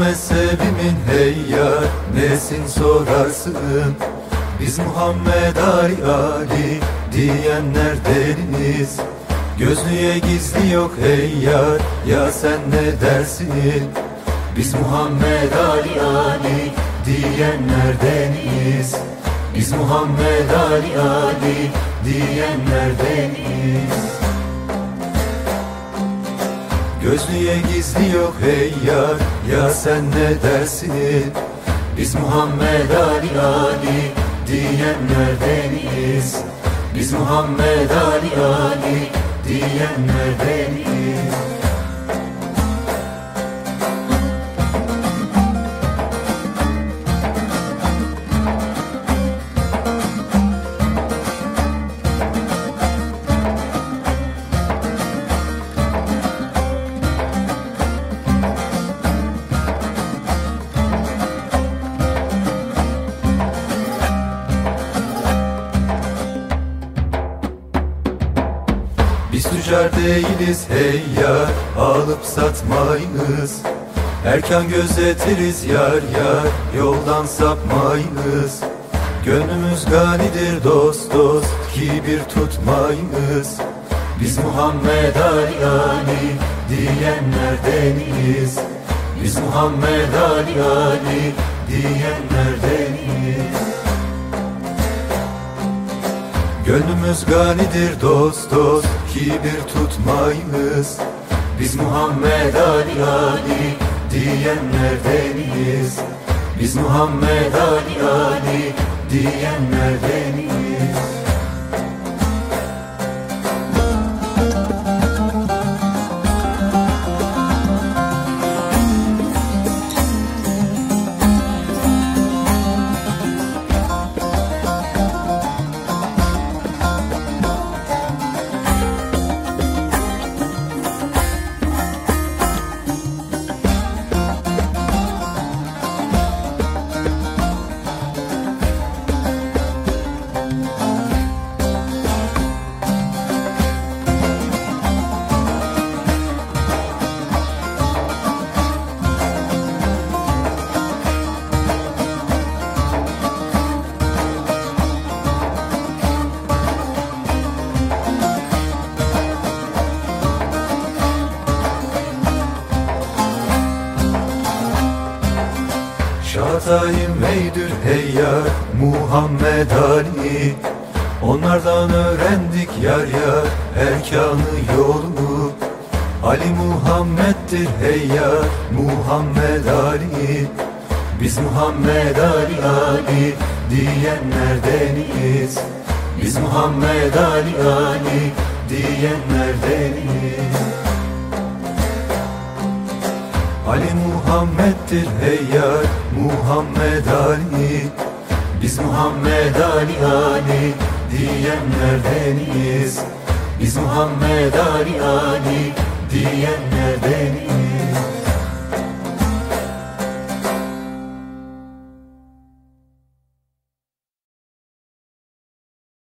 Mezhebimin hey yar Nesin sorarsın? Biz Muhammed Ali Ali Diyenlerdeniz Gözlüğe gizli yok hey yar Ya sen ne dersin? Biz Muhammed Ali Ali Diyenlerdeniz Biz Muhammed Ali Ali Diyenlerdeniz Gözlüğe gizli yok hey yar Ya sen ne dersin? Biz Muhammed Ali Ali Diyenlerdeniz Biz Muhammed Ali Ali Diyenlerdeniz Biz tüccar değiliz hey yar Alıp satmayınız. Erken gözetiriz yar yar Yoldan sapmayınız. Gönlümüz ganidir dost dost Kibir tutmayınız. Biz Muhammed Ali Ali Diyenlerdeniz Biz Muhammed Ali Ali Diyenlerdeniz Gönlümüz ganidir dost dost Kibir tutmayınız Biz Muhammed Ali Ali Diyenlerdeniz Biz Muhammed Ali Ali Diyenlerdeniz Şahatayım meydür hey yar Muhammed Ali. Onlardan öğrendik yar yar Erkanı yolunu. Ali Muhammed'dir hey yar Muhammed Ali. Biz Muhammed Ali Ali Diyenlerdeniz. Biz Muhammed Ali Ali Diyenlerdeniz Ali Muhammed'dir hey yar Muhammed Ali. Biz Muhammed Ali Ali Diyenlerdeniz Biz Muhammed Ali Ali Diyenlerdeniz